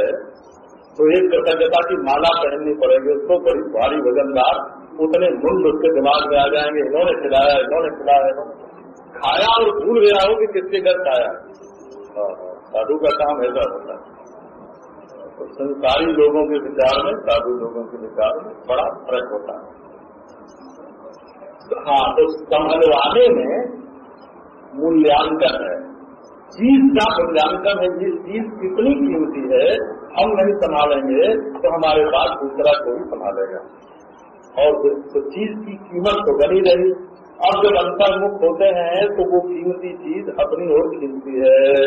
तो एक कृतज्ञता की माला पहननी पड़ेगी उसको बड़ी भारी वजनदार उतने मुंड उसके दिमाग में आ जाएँगे इन्होंने खिलाया इन्होंने खिलाया खाया और भूल गया हो कि किसके घर खाया। हाँ, हाँ, साधु का काम ऐसा होता है। तो संसारी लोगों के विचार में साधु लोगों के विचार में बड़ा फ़र्क होता है। हाँ तो संभलवाने में मूल्यांकन है। चीज़ का मूल्यांकन है, जिस चीज़ कितनी कीमती है, हम नहीं संभालेंगे तो हमारे पास दूसरा कोई संभालेगा। और तो चीज़ की कीमत तो बनी रही। अब जब अंतर्मुख होते हैं तो वो कीमती चीज़ अपनी ओर खींचती है।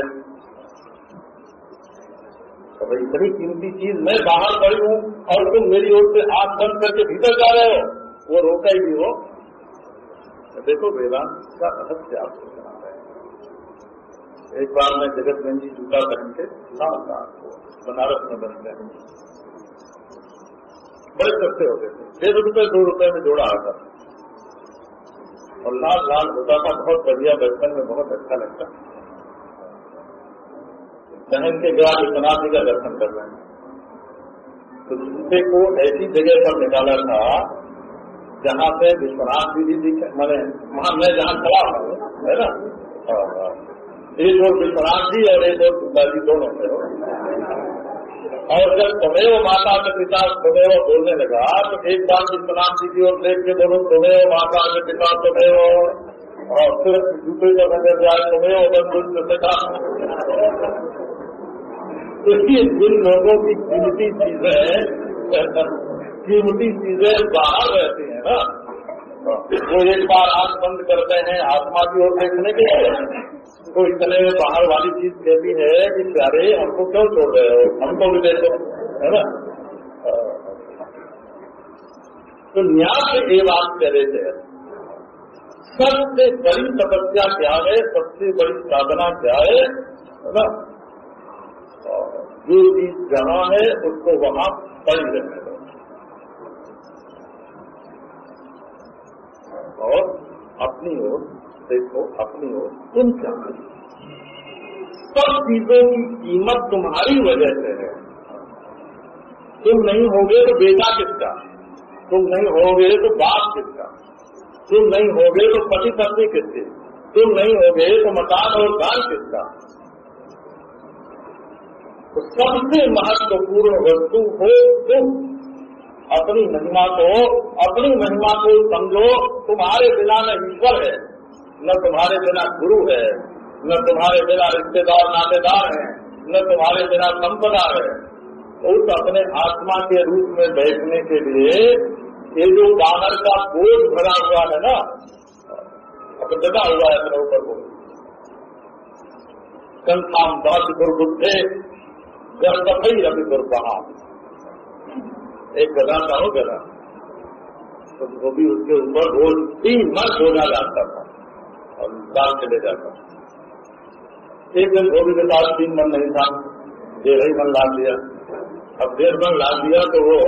तो भाई, इतनी कीमती चीज़ मैं बाहर पड़ी हूँ, और तुम मेरी ओर से आँख बंद करके भीतर जा रहे हो, वो रोका ही भी हो। देखो वेदांत का रहस्य आपको एक बार मैं जगत गंजी जूता पहन के बनारस में बनते हैं। बड़े सस्ते होते थे। डेढ़ रुपए दो रुपए में जोड़ा आता और लाल लाल होता था बहुत बढ़िया बचपन में बहुत अच्छा लगता पहन के गया विश्वनाथ जी का दर्शन कर रहे हैं। तो जूते को ऐसी जगह पर निकाला था जहाँ से विश्वनाथ जी दिखे मैंने वहाँ मैं जहाँ खड़ा हूँ है ना? हाँ, हाँ। एक और विश्वनाथ जी और एक और जी दोनों में हो। और जब तुम्हें वो माता के पिता तुम्हें बोलने लगा तो एक बार विश्वनाथ जी की ओर देख के बोलो तुम्हें माता के पिता तुम्हें और फिर दूसरे का नज़र जाए तुम्हें बंधु पिता इसलिए जिन लोगों की कीमती चीज़ें कीमती चीज़ें बाहर रहती है ना वो एक बार आँख बंद करते हैं, आत्मा की ओर देखने के लिए। तो इतने बाहर वाली चीज़ कहती है कि प्यारे हमको क्यों छोड़ रहे हो? हमको भी देखो। है ना? तो न्याय ये बात कह रहे थे। सबसे बड़ी समस्या क्या है? सबसे बड़ी साधना क्या है? ना? जो चीज़ जहाँ है, उसको वहाँ पड़ी रहने दो और अपनी ओर, देखो, अपनी ओर, तुम चाहो सब चीज़ों की कीमत तुम्हारी वजह से है। तुम नहीं होगे तो बेटा किसका? तुम नहीं होगे तो बाप किसका? तुम नहीं होगे तो पति पत्नी किसके? तुम नहीं होगे तो मकान और दान किसका? तो सबसे महत्वपूर्ण वस्तु हो तुम। अपनी महिमा को, अपनी महिमा को समझो, तुम्हारे बिना न ईश्वर है। न तुम्हारे बिना गुरु है, न तुम्हारे बिना रिश्तेदार, नातेदार है, न तुम्हारे बिना संपदा है। उस अपने आत्मा के रूप में बैठने के लिए ये जो बानर का बोझ भरा हुआ है ना, अब जगा हुआ है मेरे ऊपर वो कंथाम दस दुर्बुद्धे गर्भई रवि दुर्बहा एक गदा था हो गदा तो वो भी उसके ऊपर रोज तीन मर बोला जाता था और दाल चले जाता एक दिन धोबी के पास तीन मन नहीं था, डेढ़ ही मन लाद दिया अब डेढ़ मन लाद दिया तो वो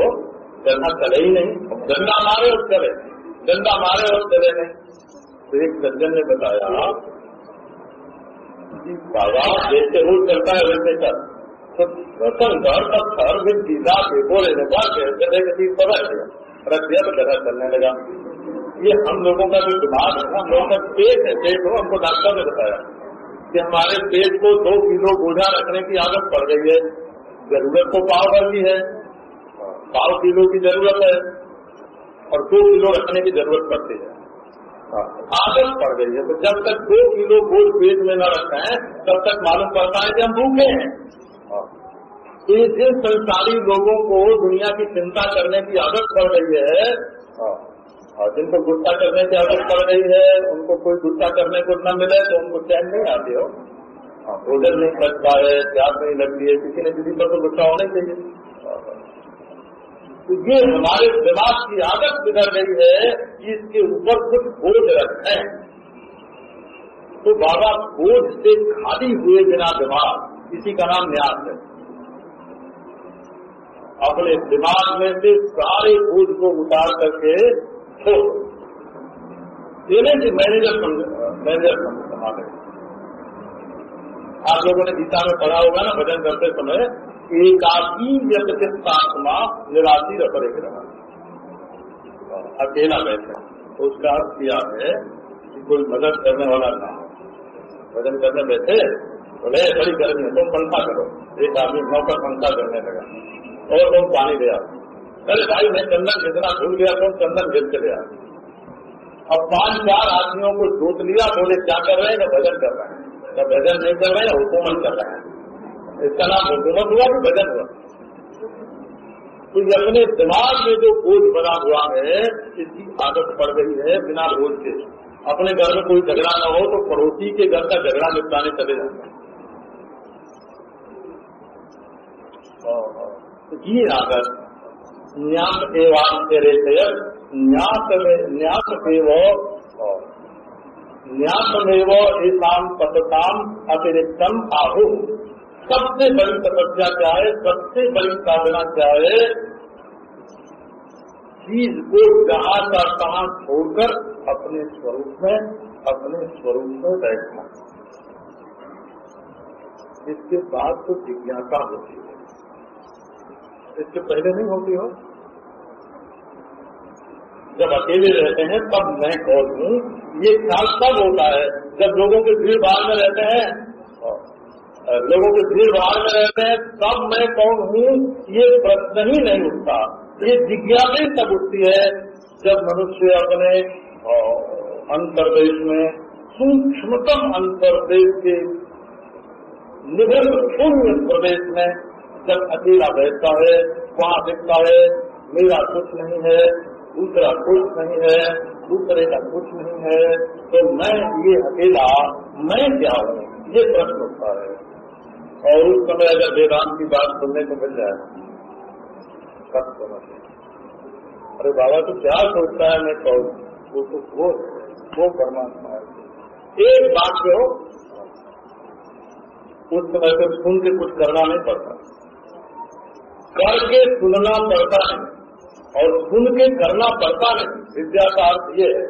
गन्ना चले ही नहीं गंदा मारे और चले गंदा मारे और चले नहीं। तो एक सज्जन ने बताया, बाबा जैसे रोज चलता है वैसे चल तो रतन घर तक घर भी पीला के बोले ने बात गधे के चीज़ पर रख दिया रख दिया तो गधा चलने लगा। ये हम लोगों का जो दिमाग है हम लोगों का पेट है पेट हो हमको डॉक्टर ने बताया कि हमारे पेट को दो किलो बोझा रखने की आदत पड़ गई है। ज़रूरत तो पाव भर है पाव किलो की ज़रूरत है और दो किलो रखने की ज़रूरत पड़ती है हाँ, आदत पड़ गई है। तो जब तक दो किलो बोझ पेट में न रखें तब तक मालूम पड़ता है कि हम भूखे हैं। हाँ, जिन संसारी लोगों को दुनिया की चिंता करने की आदत पड़ रही है। हाँ, और जिनको गुस्सा करने की आदत पड़ रही है उनको कोई गुस्सा करने को न मिले तो उनको चैन नहीं आते हो। हाँ, भोजन नहीं लगता है प्यास नहीं लगती है किसी न किसी पर तो गुस्सा होना चाहिए। तो ये हमारे दिमाग की आदत बिगड़ गई है कि इसके ऊपर कुछ बोझ रखें तो बाबा बोझ से खाली हुए बिना दिमाग इसी का नाम न्यास है। अपने दिमाग में से सारे बोझ को उतार करके कि मैनेजर मैनेजर संभाले आप लोगों ने गीता में पढ़ा होगा ना, भजन करते समय, एकाकी आत्मा निराशी रखरे रहा। अकेला बैठे तो उसका अर्थ किया है कि कोई मदद करने वाला ना हो। भजन करने बैठे बोले बड़ी गर्मी है तुम पंखा करो। एक आदमी नौकर पंखा करने लगा। और तुम पानी दे आओ अरे भाई, मैं चंदन खिंचना भूल गया, तुम चंदन खिंच लिया अब पाँच चार आदमियों को जोत लिया, बोले, क्या कर रहे हैं? ना भजन कर रहे हैं। क्या भजन नहीं कर रहे हैं, हुकूमत कर रहे हैं। इसका नाम हुकूमत हुआ कि भजन हुआ? तो ये अपने दिमाग में जो बोझ बना हुआ है, इसकी आदत पड़ गई है बिना बोझ के। अपने घर में कोई झगड़ा न हो तो पड़ोसी के घर का झगड़ा निपटाने चले जाते हैं। तो ये आदत न्यास एवांतरेतय न्यास में न्यास एव न्यासमेव एसाम पतताम अतिरिक्तम आहु। सबसे बड़ी तपस्या क्या है? सबसे बड़ी साधना क्या है? चीज़ को जहाँ का कहाँ छोड़कर अपने स्वरूप में अपने स्वरूप में बैठना। इसके बाद तो जिज्ञासा होती है। इसके पहले नहीं होती हो? जब अकेले रहते हैं, तब मैं कौन हूँ? ये ख्याल तब होता है जब लोगों के भीड़ भाड़ में रहते हैं। लोगों के भीड़ भाड़ में रहते हैं, तब मैं कौन हूँ? ये प्रश्न ही नहीं उठता। ये जिज्ञासा तब उठती है जब मनुष्य अपने अंतरदेश में, सूक्ष्मतम अंतरदेश के निधन शून्य प्रदेश में जब अकेला बैठता है, वहाँ दिखता है, मेरा कुछ नहीं है, दूसरा कुछ नहीं है, दूसरे का कुछ नहीं है तो मैं ये अकेला, मैं क्या हूँ? ये प्रश्न उठता है। और उस समय अगर वेदांत की बात सुनने को मिल जाए कब समझ अरे बाबा तो क्या सोचता है? मैं कहूँ वो तो वो वो परमात्मा है। एक बात जो उस समय से सुन के कुछ करना नहीं पड़ता। करके सुनना पड़ता है और सुन के करना पड़ता नहीं। विद्या का अर्थ ये है।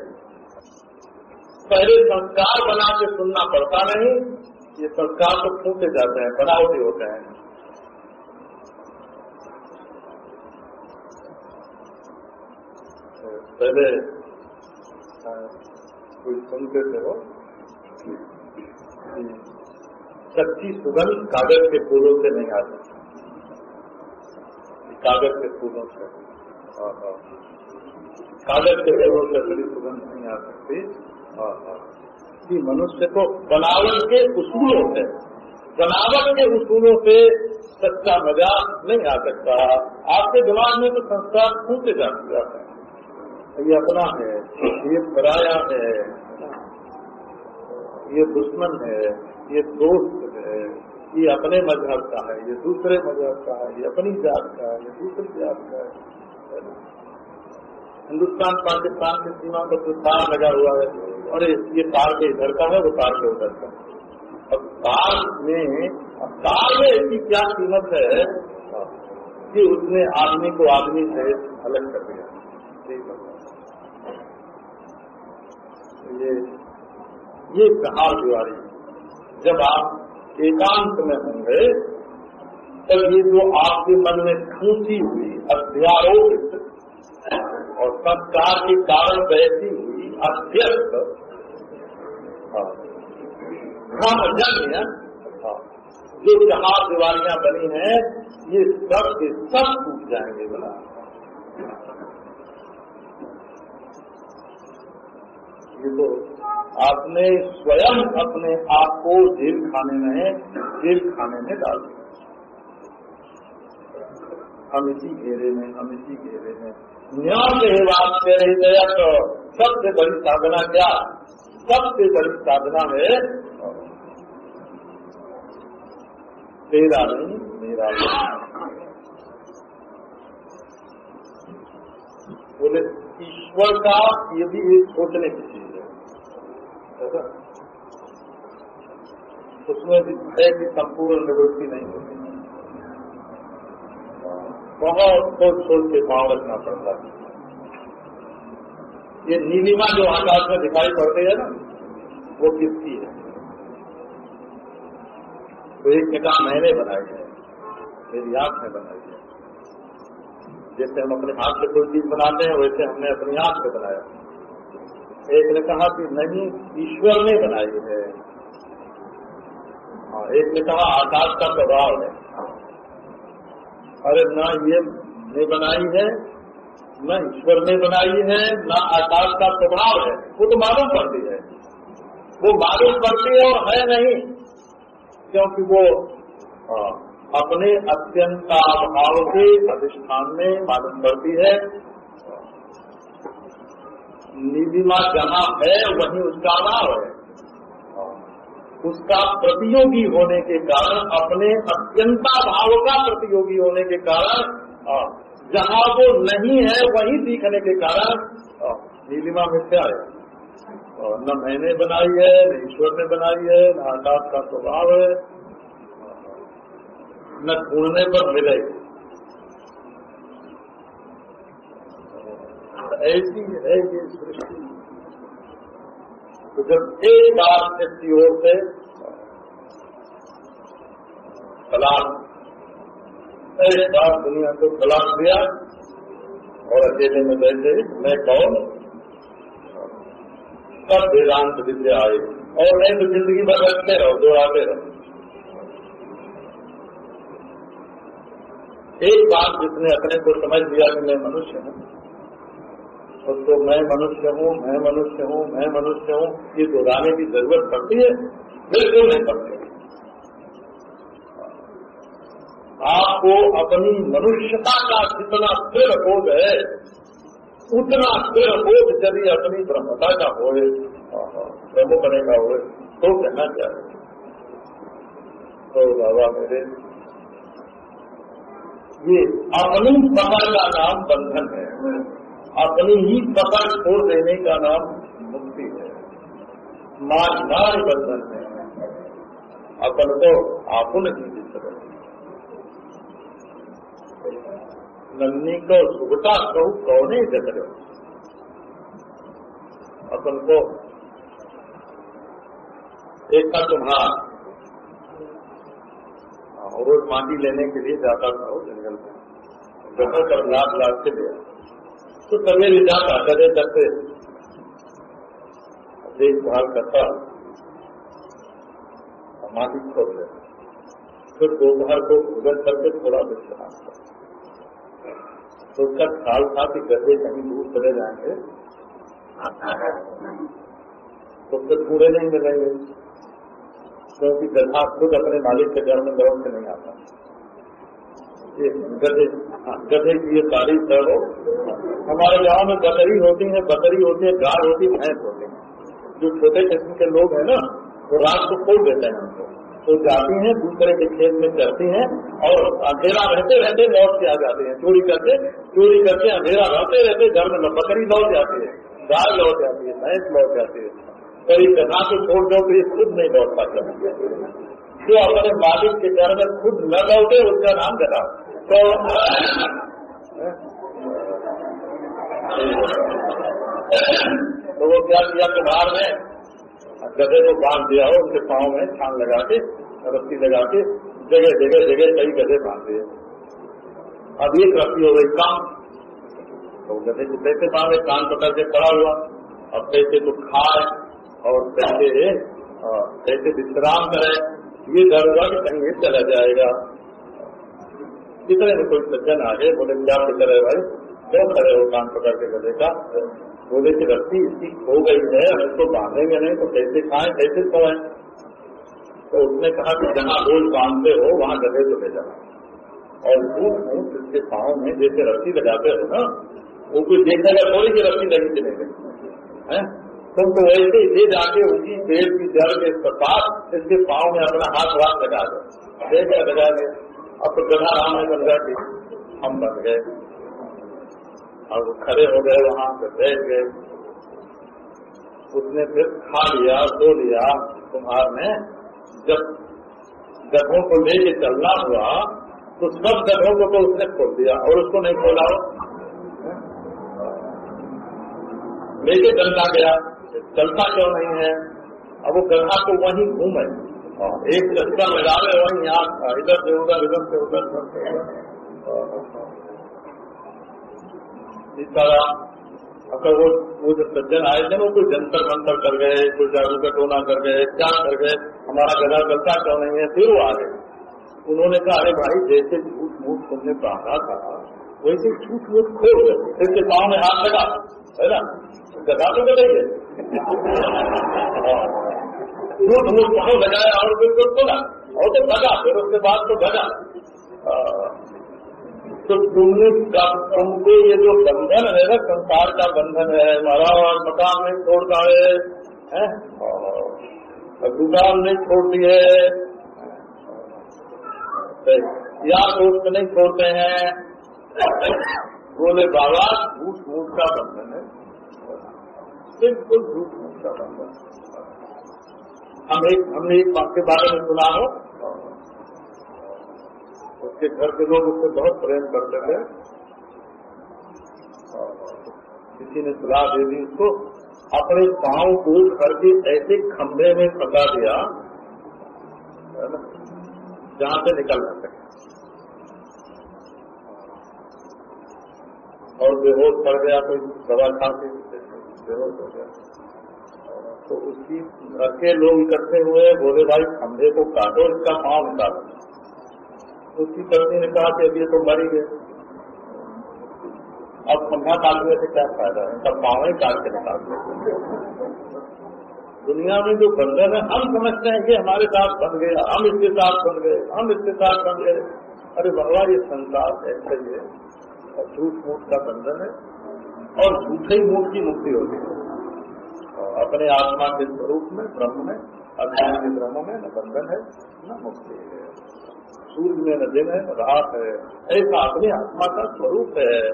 पहले संस्कार बना के सुनना पड़ता नहीं, ये संस्कार तो फूटे जाते हैं, बनावटी होते हैं। पहले कोई सुनते थे वो? सच्ची सुगंध कागज़ के फूलों से नहीं आ आती। कागज़ के फूलों से। कागज़ के फूलों से बड़ी सुगंध नहीं आ सकती। कि मनुष्य को बनावट के उसूलों से, बनावट के उसूलों से सच्चा मज़ा नहीं आ सकता। आपके दिमाग में तो संस्कार छूटे जाते हैं। ये अपना है, ये पराया है, ये दुश्मन है, ये दोस्त है। ये अपने मज़हब का है, ये दूसरे मज़हब का है, ये अपनी जात का है, ये दूसरी जात का है हिंदुस्तान, पाकिस्तान की सीमा पर तो तार लगा हुआ है, और ये तार के इधर का है, वो तार के उधर का अब तार में, अब तार में इसकी क्या कीमत है कि उसने आदमी को आदमी से अलग कर दिया। ये ये कहा दीवारी जब आप एकांत में होंगे तब ये जो आपके मन में खूसी हुई अध्यारोपित और संस्कार के कारण बहती हुई अध्यस्त भ्रमजन्य हाँ, जो चार दीवारियाँ बनी हैं ये सब के सब टूट जाएँगे बना ये तो आपने स्वयं अपने आप को जेल खाने में, जेल खाने में डाल दिया। हम इसी घेरे में, हम इसी घेरे में। न्याय के बात कह रही दया तो सबसे बड़ी साधना क्या? सबसे बड़ी साधना है तेरा नहीं, मेरा नहीं। बोले, ईश्वर का ये भी एक सोचने की उसमें भी है कि संपूर्ण निवृत्ति नहीं होती। बहुत सोच सोच के पाँव रखना पड़ता है। ये नीलिमा जो आकाश में दिखाई पड़ती है ना, वो किसकी है? तो एक निकाह मैंने बनाई है, मेरी आँख में बनाई है। जैसे हम अपने हाथ से कोई चीज़ बनाते हैं, वैसे हमने अपनी आँख से बनाया। एक ने कहा कि नहीं ईश्वर ने बनाई है। हाँ एक ने कहा आकाश का प्रभाव है। अरे ना ये ने बनाई है न ईश्वर ने बनाई है न आकाश का स्वभाव है। वो तो मालूम पड़ती है। वो मालूम पड़ती है और है नहीं क्योंकि वो आ, अपने अत्यंत अभाव के अधिष्ठान में मालूम पड़ती है। नीलिमा जहाँ है, वहीं उसका अभाव है। उसका प्रतियोगी होने के कारण, अपने अत्यंता भाव का प्रतियोगी होने के कारण जहाँ वो नहीं है, वहीं सीखने के कारण नीलिमा में क्या है? न मैंने बनाई है, न ईश्वर ने बनाई है, न आकाश का स्वभाव है न ढूँढने पर मिले ऐसी है ये सृष्टि। तो जब एक बार इसकी ओर से तलाक एक बार दुनिया को तलाक दिया और अकेले में बैठे, मैं कौन? तब वेदांत विद्या आई और नहीं तो ज़िंदगी भर रखते रहो, दोहराते रहो। एक बात जिसने अपने को समझ लिया कि मैं मनुष्य हूँ तो मैं मनुष्य हूँ, मैं मनुष्य हूँ, मैं मनुष्य हूँ, ये दोहराने की ज़रूरत पड़ती है, बिल्कुल नहीं पड़ती। आपको अपनी मनुष्यता का जितना स्थिर बोध है, उतना स्थिर बोध यदि अपनी ब्रह्मता का हो ब्रह्म बने का हो तो कहना चाहिए तो बाबा मेरे, ये अपनी पकड़ का नाम बंधन है। अपनी ही पकड़ छोड़ देने का नाम मुक्ति है। मानदार बंधन है। अपन को आपन ही दिख नन्नी को सुगटा कहू, कौने जत अपन को एक का तुम्हारा रोज माटी लेने के लिए जाता था जंगल में। जगह कर लाख लाख के लिया तो सवेरे जाता करे करते देखभाल करता। माटी खोल ले। फिर दोपहर को भोजन करके थोड़ा विश्राम तो उसका ख्याल था कि गधे कहीं दूर चले जाएँगे। तो फिर पूरे नहीं मिलेंगे। क्योंकि गधा खुद अपने मालिक के घर में लौट के नहीं आता। गधे गधे की ये तारीफ़ है वो हमारे गाँव में बकरी होती है, बकरी होती है, गाय होती है, भैंस होती है। जो छोटे किस्म के लोग हैं ना, वो रात को खोल देते हैं तो जाती हैं, दूसरे के खेत में चलती हैं और अंधेरा रहते रहते लौट के आ जाते हैं। चोरी करके चोरी करके अंधेरा रहते रहते घर में बकरी लौट जाती है, गाय लौट जाती है, भैंस लौट जाती है। कई गधा को छोड़ दो ये खुद नहीं लौट पाता। जो अपने मालिक के घर में खुद न लौटे, उसका नाम गधा। तो तो वो क्या किया कुमार ने गधे को बाँध दिया हो उनके पाँव में छान लगा के, रस्सी लगा के, जगह जगह जगह कई गधे बाँध दिए। अब एक रस्सी हो गई काम तो गधे को कैसे बांधे? कान पकड़ के खड़ा हुआ। अब कैसे तो खाए और कैसे कैसे विश्राम करे। ये डर हुआ कि कहीं चला जाएगा। इतने में कोई सज्जन आ गए, बोले क्या फ़िक्र है भाई। क्यों खड़े हो कान पकड़ के गले का बोले की रस्सी इसकी खो गई है हम इसको बांधेंगे नहीं तो कैसे खाएँ, कैसे सोए तो उसने कहा कि जहाँ रोज बांधते हो, वहाँ गले तो ले जाओ और झूठ मूठ इसके पाँव में जैसे रस्सी लगाते हो ना, वो कोई देखेगा थोड़ी की रस्सी लगी चले गई तुम तो वैसे ले जाके उसी पेड़ की जड़ के पास इसके पाँव में अपना हाथ वाथ लगा दो। देखा लगा दे अब तो गधा राम में बन गए हम बन गए। और वो खड़े हो गए, वहाँ पे बैठ गए। उसने फिर खा लिया, सो लिया। कुम्हार ने जब गधों को लेके चलना हुआ तो सब गधों को तो उसने खोल दिया और उसको नहीं खोला। लेके चलना गया। चलता क्यों नहीं है? अब वो गधा तो वहीं घूमे एक चक्कर लगा रहे वहीं यहाँ इधर से उधर, इधर से उधर इस तरह, अगर वो वो जो सज्जन आए थे, वो कोई जंतर मंतर कर गए, कोई जादू का टोना कर गए क्या कर गए, हमारा गधा चलता क्यों नहीं है? फिर वो आ गए। उन्होंने कहा, अरे भाई, जैसे झूठ मूठ तुमने बांधा था, वैसे झूठ मूठ खोल गए इसके पाँव में हाथ लगा, है ना? गधा तो बताइए झूठ मूठ बहुत लगाया और बिल्कुल बोला। और तो भगा, फिर उसके बाद तो भगा। तो तुमने तुमको ये जो बंधन है ना, संसार का बंधन है हमारा मकान नहीं छोड़ता है दुकान नहीं छोड़ती है। यार दोस्त नहीं छोड़ते हैं। बोले, बाबा, झूठ मूठ का बंधन है। बिल्कुल झूठ मूठ का बंधन हम एक हमने एक बात के बारे में सुना हो। उसके घर के लोग उससे बहुत प्रेम करते थे। किसी ने सलाह दे दी उसको, अपने पाँव को घर के ऐसे खंभे में फंसा दिया जहाँ से निकल ना सके। और बेहोश पड़ गया, कोई दवा खा के बेहोश हो गया। तो उसकी के लोग इकट्ठे हुए बोले, भाई, खंभे को काटो, इसका पाँव निकालो। उसकी पत्नी ने कहा कि अब ये तो मरी गए। अब खंभा काटने से क्या फ़ायदा है? सब पाँव ही काट के निकाल दुनिया में जो बंधन है, हम समझते हैं कि हमारे साथ बन गए, हम इसके साथ बन गए, हम इसके साथ बन गए। अरे भगवा ये संसार ही है और झूठ मूठ का बंधन है और झूठे ही मूठ की मुक्ति होती है। अपने आत्मा के स्वरूप में, ब्रह्म में, अज्ञान के ब्रह्म में, न बंधन है, न मुक्ति है। सूर्य में न दिन है, न रात है। ऐसा अपने आत्मा का स्वरूप है।